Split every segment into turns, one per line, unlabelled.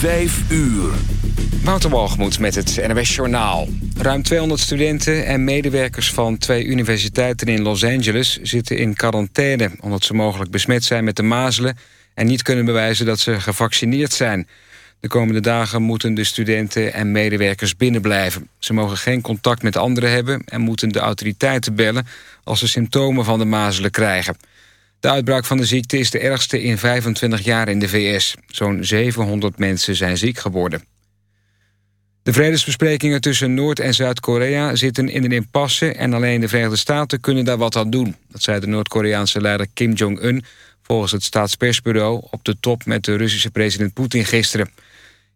Vijf uur.
Wouter met het NWS Journaal. Ruim 200 studenten en medewerkers van twee universiteiten in Los Angeles... zitten in quarantaine omdat ze mogelijk besmet zijn met de mazelen... en niet kunnen bewijzen dat ze gevaccineerd zijn. De komende dagen moeten de studenten en medewerkers binnenblijven. Ze mogen geen contact met anderen hebben... en moeten de autoriteiten bellen als ze symptomen van de mazelen krijgen... De uitbraak van de ziekte is de ergste in 25 jaar in de VS. Zo'n 700 mensen zijn ziek geworden. De vredesbesprekingen tussen Noord- en Zuid-Korea zitten in een impasse... en alleen de Verenigde Staten kunnen daar wat aan doen. Dat zei de Noord-Koreaanse leider Kim Jong-un... volgens het staatspersbureau op de top met de Russische president Poetin gisteren.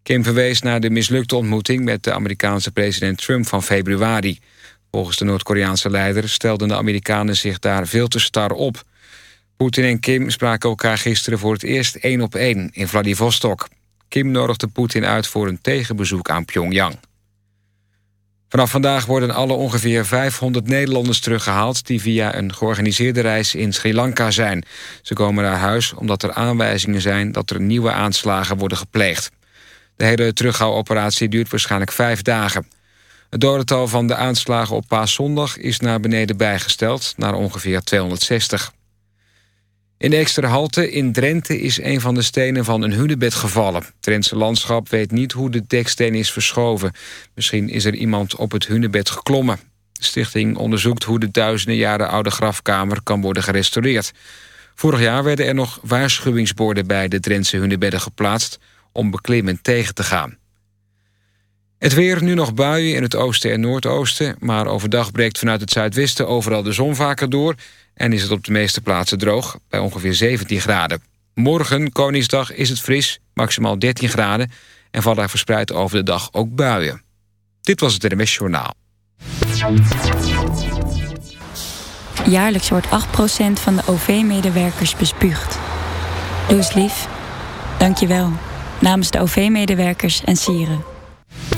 Kim verwees naar de mislukte ontmoeting met de Amerikaanse president Trump van februari. Volgens de Noord-Koreaanse leider stelden de Amerikanen zich daar veel te star op... Poetin en Kim spraken elkaar gisteren voor het eerst één op één in Vladivostok. Kim nodigde Poetin uit voor een tegenbezoek aan Pyongyang. Vanaf vandaag worden alle ongeveer 500 Nederlanders teruggehaald... die via een georganiseerde reis in Sri Lanka zijn. Ze komen naar huis omdat er aanwijzingen zijn... dat er nieuwe aanslagen worden gepleegd. De hele terughaaloperatie duurt waarschijnlijk vijf dagen. Het dodental van de aanslagen op paaszondag is naar beneden bijgesteld... naar ongeveer 260. In de extra halte in Drenthe is een van de stenen van een hunebed gevallen. Het Drentse landschap weet niet hoe de deksteen is verschoven. Misschien is er iemand op het hunebed geklommen. De stichting onderzoekt hoe de duizenden jaren oude grafkamer kan worden gerestaureerd. Vorig jaar werden er nog waarschuwingsborden bij de Drentse hunebedden geplaatst... om beklimmen tegen te gaan. Het weer, nu nog buien in het oosten en noordoosten... maar overdag breekt vanuit het zuidwesten overal de zon vaker door... en is het op de meeste plaatsen droog, bij ongeveer 17 graden. Morgen, Koningsdag, is het fris, maximaal 13 graden... en vallen er verspreid over de dag ook buien. Dit was het NMS Journaal.
Jaarlijks wordt 8% van de OV-medewerkers bespuugd. Doe eens lief. Dank je wel. Namens de OV-medewerkers en sieren.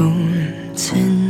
从前。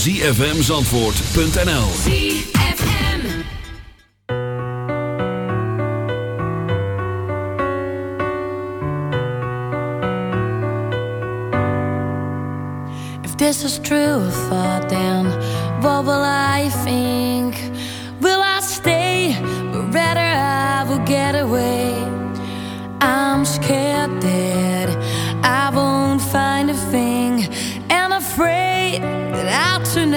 www.zfmzandvoort.nl
If this is true of thought, then what will I think? Will I stay? Or rather, I will get away. I'm scared that I won't find a thing, and afraid I'll turn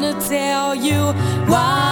I wanna tell you why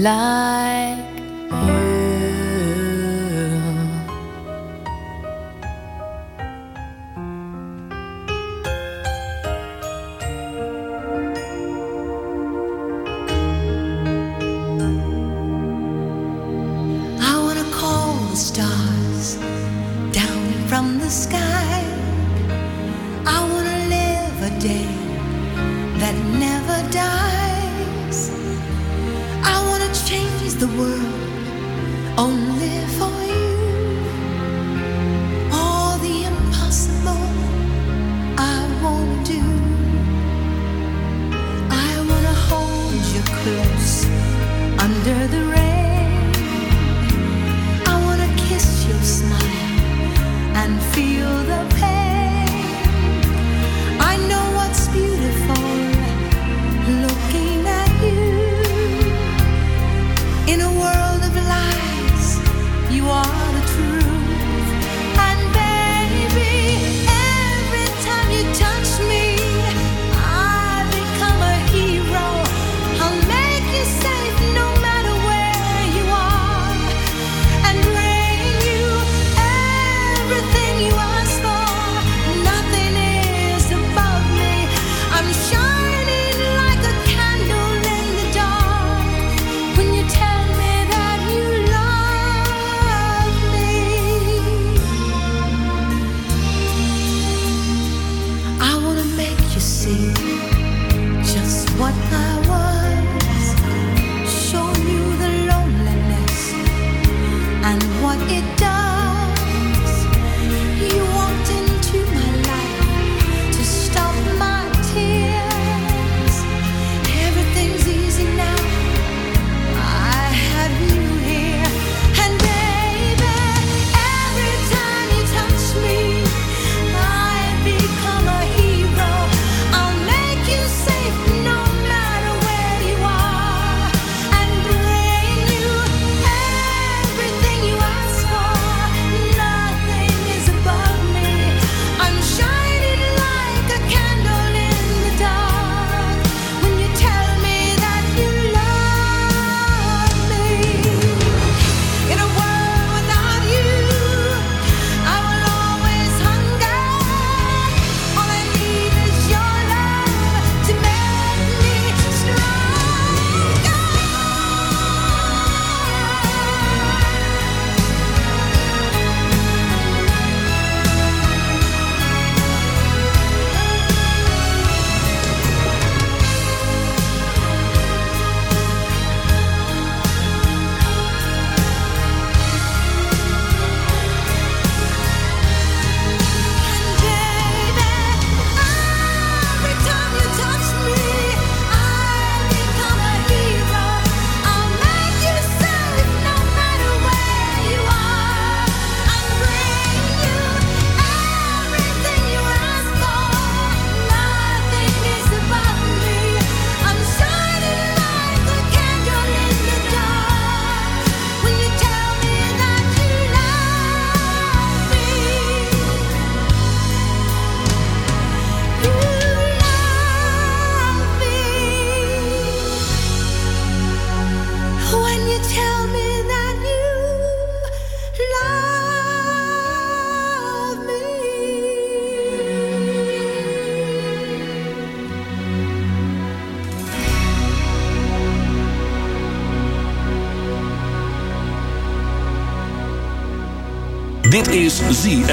Like
only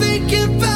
thinking about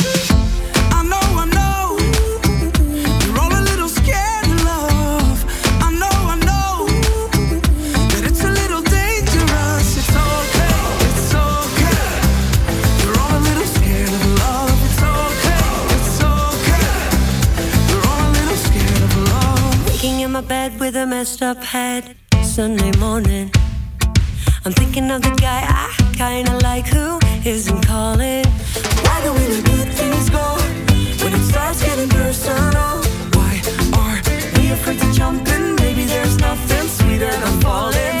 bed with a messed up head. Sunday morning, I'm thinking of the guy I kinda like who isn't calling.
Why the way the good things go when it starts getting personal? Why are we afraid to jump in? Maybe there's nothing sweeter than falling.